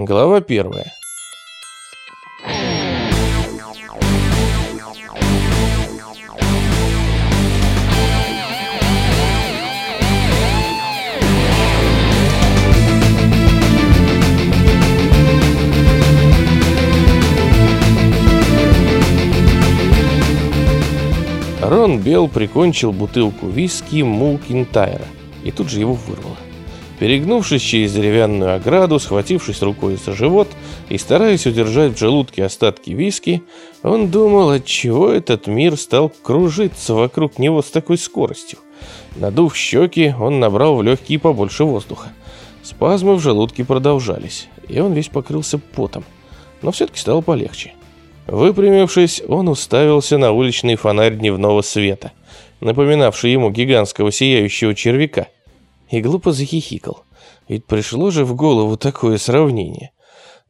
Глава первая. Рон Белл прикончил бутылку виски Мулкинтайра и тут же его вырвало. Перегнувшись через деревянную ограду, схватившись рукой за живот и стараясь удержать в желудке остатки виски, он думал, отчего этот мир стал кружиться вокруг него с такой скоростью. Надув щеки, он набрал в легкие побольше воздуха. Спазмы в желудке продолжались, и он весь покрылся потом, но все-таки стало полегче. Выпрямившись, он уставился на уличный фонарь дневного света, напоминавший ему гигантского сияющего червяка, и глупо захихикал. Ведь пришло же в голову такое сравнение.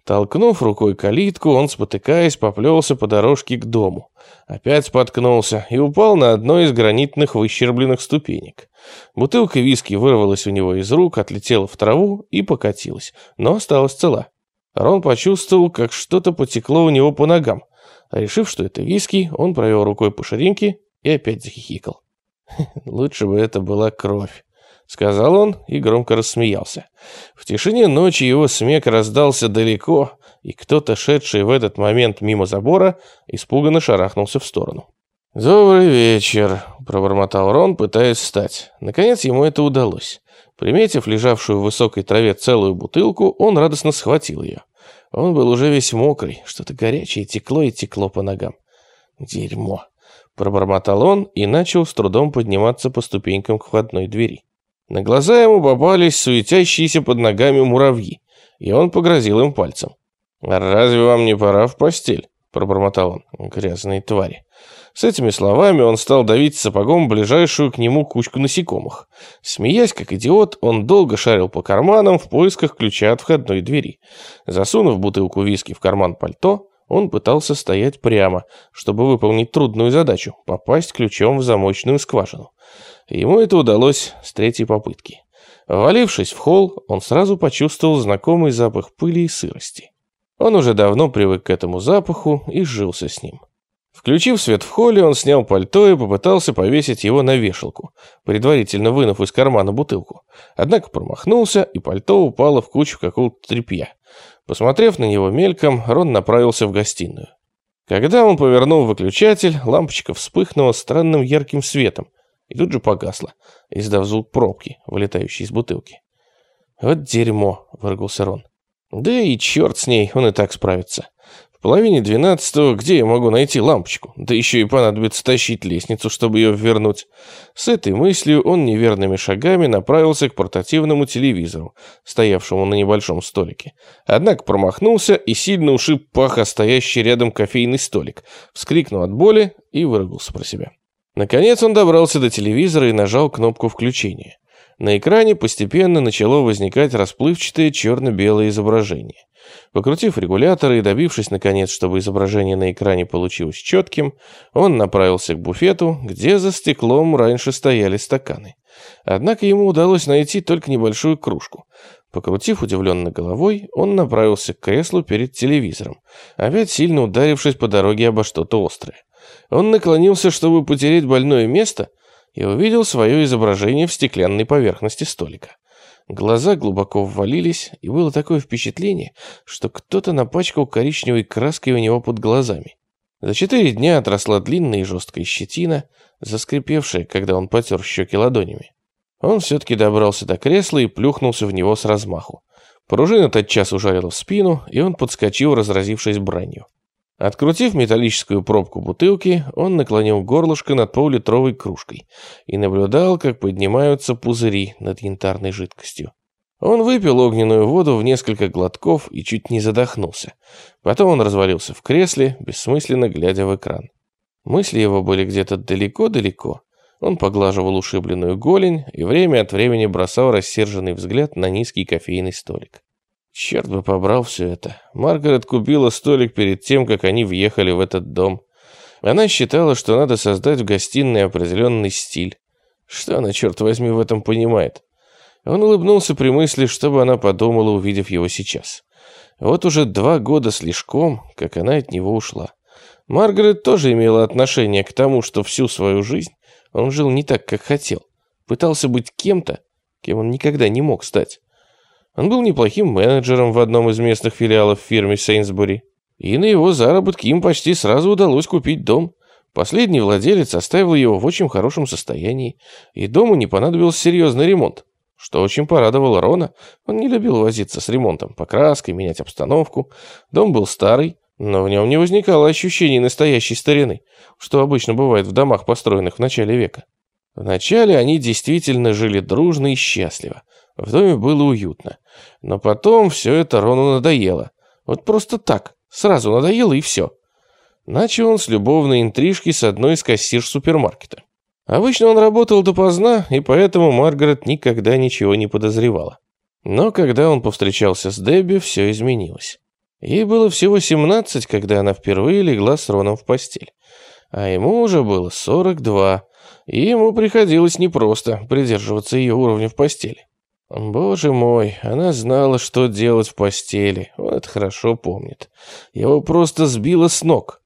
Толкнув рукой калитку, он, спотыкаясь, поплелся по дорожке к дому. Опять споткнулся и упал на одной из гранитных выщербленных ступенек. Бутылка виски вырвалась у него из рук, отлетела в траву и покатилась, но осталась цела. Рон почувствовал, как что-то потекло у него по ногам. Решив, что это виски, он провел рукой по ширинке и опять захихикал. «Лучше бы это была кровь», — сказал он и громко рассмеялся. В тишине ночи его смех раздался далеко, и кто-то, шедший в этот момент мимо забора, испуганно шарахнулся в сторону. «Добрый вечер», — пробормотал Рон, пытаясь встать. Наконец ему это удалось. Приметив лежавшую в высокой траве целую бутылку, он радостно схватил ее. Он был уже весь мокрый, что-то горячее текло и текло по ногам. «Дерьмо!» – пробормотал он и начал с трудом подниматься по ступенькам к входной двери. На глаза ему попались суетящиеся под ногами муравьи, и он погрозил им пальцем. «Разве вам не пора в постель?» – пробормотал он. «Грязные твари». С этими словами он стал давить сапогом ближайшую к нему кучку насекомых. Смеясь как идиот, он долго шарил по карманам в поисках ключа от входной двери. Засунув бутылку виски в карман пальто, он пытался стоять прямо, чтобы выполнить трудную задачу – попасть ключом в замочную скважину. Ему это удалось с третьей попытки. Валившись в холл, он сразу почувствовал знакомый запах пыли и сырости. Он уже давно привык к этому запаху и сжился с ним. Включив свет в холле, он снял пальто и попытался повесить его на вешалку, предварительно вынув из кармана бутылку. Однако промахнулся, и пальто упало в кучу какого-то тряпья. Посмотрев на него мельком, Рон направился в гостиную. Когда он повернул выключатель, лампочка вспыхнула странным ярким светом и тут же погасла, издав звук пробки, вылетающей из бутылки. «Вот дерьмо», — выругался Рон. «Да и черт с ней, он и так справится». В половине двенадцатого где я могу найти лампочку? Да еще и понадобится тащить лестницу, чтобы ее вернуть. С этой мыслью он неверными шагами направился к портативному телевизору, стоявшему на небольшом столике. Однако промахнулся и сильно ушиб паха стоящий рядом кофейный столик, вскрикнул от боли и выругался про себя. Наконец он добрался до телевизора и нажал кнопку включения. На экране постепенно начало возникать расплывчатое черно-белое изображение. Покрутив регуляторы и добившись, наконец, чтобы изображение на экране получилось четким, он направился к буфету, где за стеклом раньше стояли стаканы. Однако ему удалось найти только небольшую кружку. Покрутив удивленно головой, он направился к креслу перед телевизором, опять сильно ударившись по дороге обо что-то острое. Он наклонился, чтобы потереть больное место, и увидел свое изображение в стеклянной поверхности столика. Глаза глубоко ввалились, и было такое впечатление, что кто-то напачкал коричневой краской у него под глазами. За четыре дня отросла длинная и жесткая щетина, заскрипевшая, когда он потер щеки ладонями. Он все-таки добрался до кресла и плюхнулся в него с размаху. Пружина тотчас ужалила в спину, и он подскочил, разразившись бранью. Открутив металлическую пробку бутылки, он наклонил горлышко над полулитровой кружкой и наблюдал, как поднимаются пузыри над янтарной жидкостью. Он выпил огненную воду в несколько глотков и чуть не задохнулся. Потом он развалился в кресле, бессмысленно глядя в экран. Мысли его были где-то далеко-далеко. Он поглаживал ушибленную голень и время от времени бросал рассерженный взгляд на низкий кофейный столик. Черт бы побрал все это. Маргарет купила столик перед тем, как они въехали в этот дом. Она считала, что надо создать в гостиной определенный стиль. Что она, черт возьми, в этом понимает? Он улыбнулся при мысли, что бы она подумала, увидев его сейчас. Вот уже два года слишком, как она от него ушла. Маргарет тоже имела отношение к тому, что всю свою жизнь он жил не так, как хотел. Пытался быть кем-то, кем он никогда не мог стать. Он был неплохим менеджером в одном из местных филиалов фирмы Сейнсбури. И на его заработки им почти сразу удалось купить дом. Последний владелец оставил его в очень хорошем состоянии, и дому не понадобился серьезный ремонт. Что очень порадовало Рона, он не любил возиться с ремонтом, покраской, менять обстановку. Дом был старый, но в нем не возникало ощущения настоящей старины, что обычно бывает в домах, построенных в начале века. Вначале они действительно жили дружно и счастливо. В доме было уютно. Но потом все это Рону надоело. Вот просто так, сразу надоело и все. Начал он с любовной интрижки с одной из кассирш супермаркета. Обычно он работал допоздна, и поэтому Маргарет никогда ничего не подозревала. Но когда он повстречался с Дебби, все изменилось. Ей было всего 17, когда она впервые легла с Роном в постель. А ему уже было 42, и ему приходилось непросто придерживаться ее уровня в постели. Боже мой, она знала, что делать в постели, он это хорошо помнит. Его просто сбило с ног.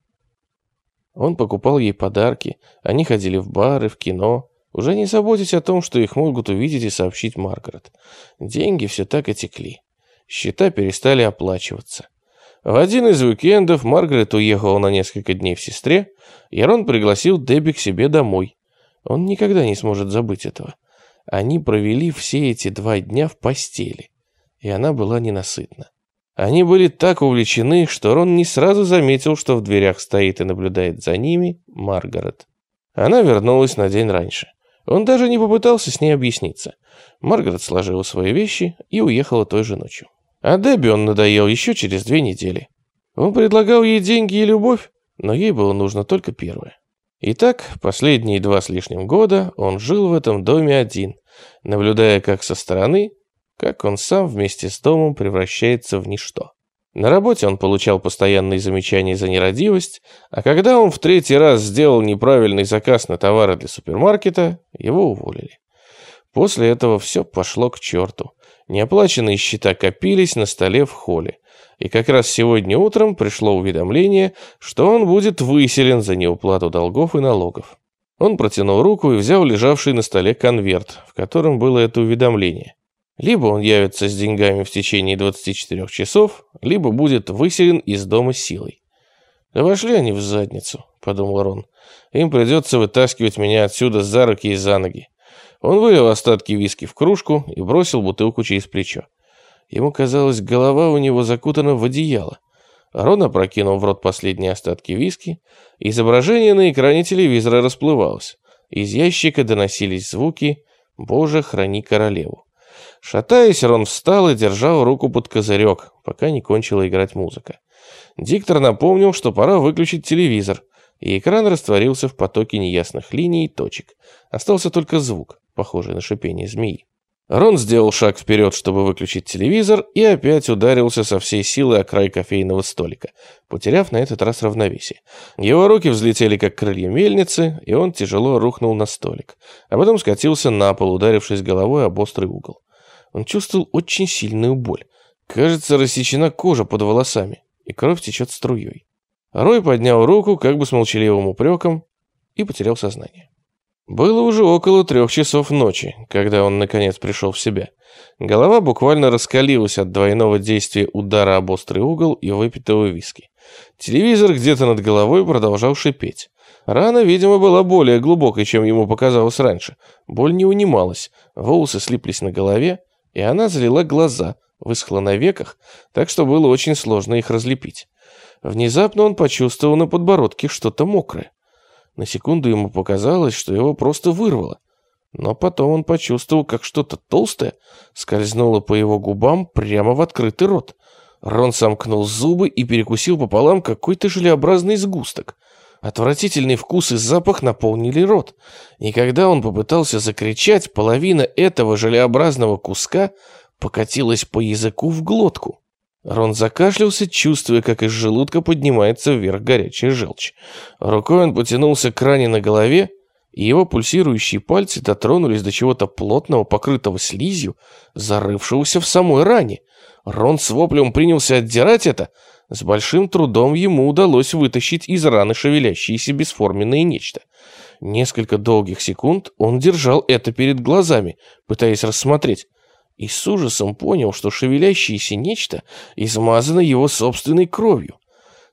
Он покупал ей подарки, они ходили в бары, в кино, уже не заботясь о том, что их могут увидеть и сообщить Маргарет. Деньги все так и текли. Счета перестали оплачиваться. В один из уикендов Маргарет уехала на несколько дней в сестре, и Рон пригласил Дебби к себе домой. Он никогда не сможет забыть этого. Они провели все эти два дня в постели, и она была ненасытна. Они были так увлечены, что Рон не сразу заметил, что в дверях стоит и наблюдает за ними Маргарет. Она вернулась на день раньше. Он даже не попытался с ней объясниться. Маргарет сложила свои вещи и уехала той же ночью. А Дебби он надоел еще через две недели. Он предлагал ей деньги и любовь, но ей было нужно только первое. Итак, последние два с лишним года он жил в этом доме один, наблюдая как со стороны, как он сам вместе с домом превращается в ничто. На работе он получал постоянные замечания за нерадивость, а когда он в третий раз сделал неправильный заказ на товары для супермаркета, его уволили. После этого все пошло к черту. Неоплаченные счета копились на столе в холле. И как раз сегодня утром пришло уведомление, что он будет выселен за неуплату долгов и налогов. Он протянул руку и взял лежавший на столе конверт, в котором было это уведомление. Либо он явится с деньгами в течение 24 часов, либо будет выселен из дома силой. «Да вошли они в задницу», — подумал Рон. «Им придется вытаскивать меня отсюда за руки и за ноги». Он вылил остатки виски в кружку и бросил бутылку через плечо. Ему казалось, голова у него закутана в одеяло. Рон опрокинул в рот последние остатки виски. Изображение на экране телевизора расплывалось. Из ящика доносились звуки «Боже, храни королеву». Шатаясь, Рон встал и держал руку под козырек, пока не кончила играть музыка. Диктор напомнил, что пора выключить телевизор, и экран растворился в потоке неясных линий и точек. Остался только звук, похожий на шипение змеи. Рон сделал шаг вперед, чтобы выключить телевизор, и опять ударился со всей силы о край кофейного столика, потеряв на этот раз равновесие. Его руки взлетели, как крылья мельницы, и он тяжело рухнул на столик, а потом скатился на пол, ударившись головой об острый угол. Он чувствовал очень сильную боль. Кажется, рассечена кожа под волосами, и кровь течет струей. Рой поднял руку, как бы с молчаливым упреком, и потерял сознание. Было уже около трех часов ночи, когда он наконец пришел в себя. Голова буквально раскалилась от двойного действия удара об острый угол и выпитого виски. Телевизор где-то над головой продолжал шипеть. Рана, видимо, была более глубокой, чем ему показалось раньше. Боль не унималась, волосы слиплись на голове, и она залила глаза, высохла на веках, так что было очень сложно их разлепить. Внезапно он почувствовал на подбородке что-то мокрое. На секунду ему показалось, что его просто вырвало. Но потом он почувствовал, как что-то толстое скользнуло по его губам прямо в открытый рот. Рон сомкнул зубы и перекусил пополам какой-то желеобразный сгусток. Отвратительный вкус и запах наполнили рот. И когда он попытался закричать, половина этого желеобразного куска покатилась по языку в глотку. Рон закашлялся, чувствуя, как из желудка поднимается вверх горячая желчь. Рукой он потянулся к ране на голове и его пульсирующие пальцы дотронулись до чего-то плотного, покрытого слизью, зарывшегося в самой ране. Рон с воплем принялся отдирать это. С большим трудом ему удалось вытащить из раны шевелящееся бесформенное нечто. Несколько долгих секунд он держал это перед глазами, пытаясь рассмотреть и с ужасом понял, что шевелящееся нечто измазано его собственной кровью.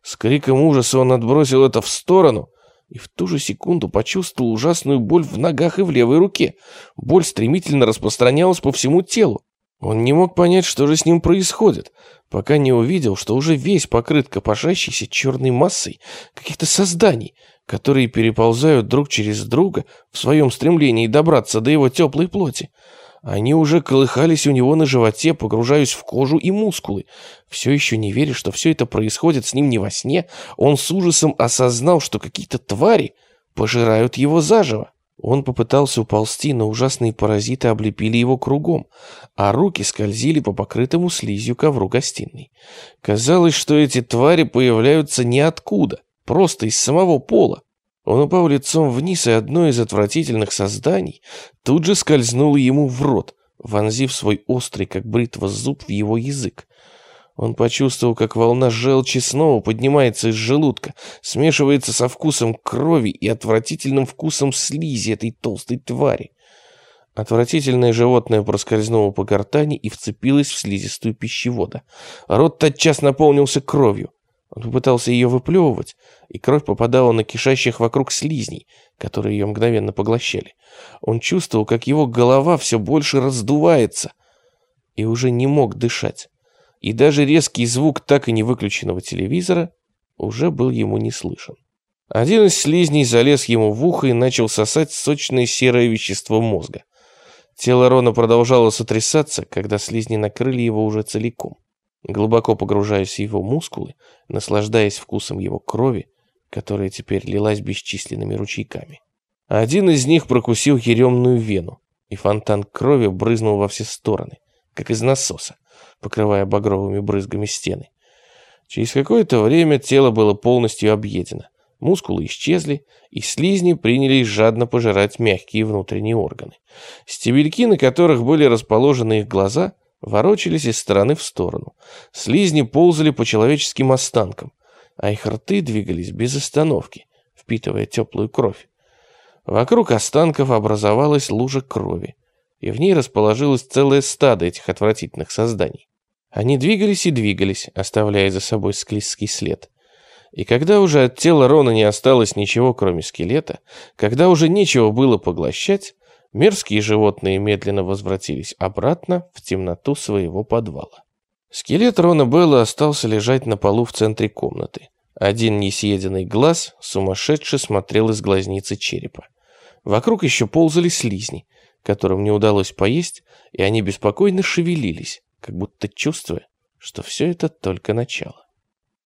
С криком ужаса он отбросил это в сторону и в ту же секунду почувствовал ужасную боль в ногах и в левой руке. Боль стремительно распространялась по всему телу. Он не мог понять, что же с ним происходит, пока не увидел, что уже весь покрыт копошащейся черной массой каких-то созданий, которые переползают друг через друга в своем стремлении добраться до его теплой плоти. Они уже колыхались у него на животе, погружаясь в кожу и мускулы. Все еще не веря, что все это происходит с ним не во сне, он с ужасом осознал, что какие-то твари пожирают его заживо. Он попытался уползти, но ужасные паразиты облепили его кругом, а руки скользили по покрытому слизью ковру гостиной. Казалось, что эти твари появляются ниоткуда, просто из самого пола. Он упал лицом вниз, и одно из отвратительных созданий тут же скользнуло ему в рот, вонзив свой острый, как бритва, зуб в его язык. Он почувствовал, как волна желчи снова поднимается из желудка, смешивается со вкусом крови и отвратительным вкусом слизи этой толстой твари. Отвратительное животное проскользнуло по гортани и вцепилось в слизистую пищевода. Рот тотчас наполнился кровью. Он попытался ее выплевывать, и кровь попадала на кишащих вокруг слизней, которые ее мгновенно поглощали. Он чувствовал, как его голова все больше раздувается, и уже не мог дышать. И даже резкий звук так и не выключенного телевизора уже был ему не слышен. Один из слизней залез ему в ухо и начал сосать сочное серое вещество мозга. Тело Рона продолжало сотрясаться, когда слизни накрыли его уже целиком. Глубоко погружаясь в его мускулы, наслаждаясь вкусом его крови, которая теперь лилась бесчисленными ручейками. Один из них прокусил еремную вену, и фонтан крови брызнул во все стороны, как из насоса, покрывая багровыми брызгами стены. Через какое-то время тело было полностью объедено, мускулы исчезли, и слизни принялись жадно пожирать мягкие внутренние органы. Стебельки, на которых были расположены их глаза, ворочались из стороны в сторону. Слизни ползали по человеческим останкам, а их рты двигались без остановки, впитывая теплую кровь. Вокруг останков образовалась лужа крови, и в ней расположилось целое стадо этих отвратительных созданий. Они двигались и двигались, оставляя за собой склизкий след. И когда уже от тела Рона не осталось ничего, кроме скелета, когда уже нечего было поглощать, Мерзкие животные медленно возвратились обратно в темноту своего подвала. Скелет Рона Белла остался лежать на полу в центре комнаты. Один несъеденный глаз сумасшедше смотрел из глазницы черепа. Вокруг еще ползали слизни, которым не удалось поесть, и они беспокойно шевелились, как будто чувствуя, что все это только начало.